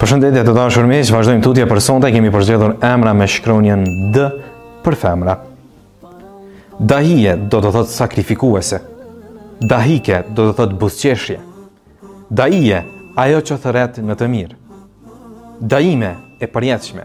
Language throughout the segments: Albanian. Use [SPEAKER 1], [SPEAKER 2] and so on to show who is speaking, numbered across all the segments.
[SPEAKER 1] Përshëndetje të dashur miq, vazhdojmë tutje për sonte, kemi përzgjedhur emra me shkronjën D për femra. Dahije do të thotë sakrifikuese. Dahike do të thotë buzëqeshje. Daije, ajo që thërret në të mirë. Daime e përjetshme.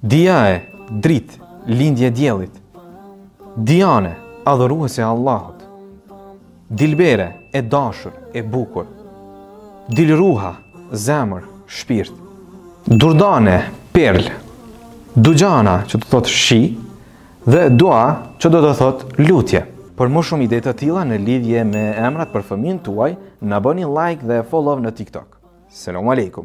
[SPEAKER 1] Diae, dritë, lindje e diellit. Diane, adhuruese e Allahut. Dilbere, e dashur, e bukur. Dilruha, zemër, shpirt. Durdane, perlë. Duxhana, që do të thotë shi, dhe dua, që do të thotë lutje. Për më shumë ide të tilla në lidhje me emrat për fëmijën tuaj, na bëni like dhe follow në TikTok. Selamu alejkum.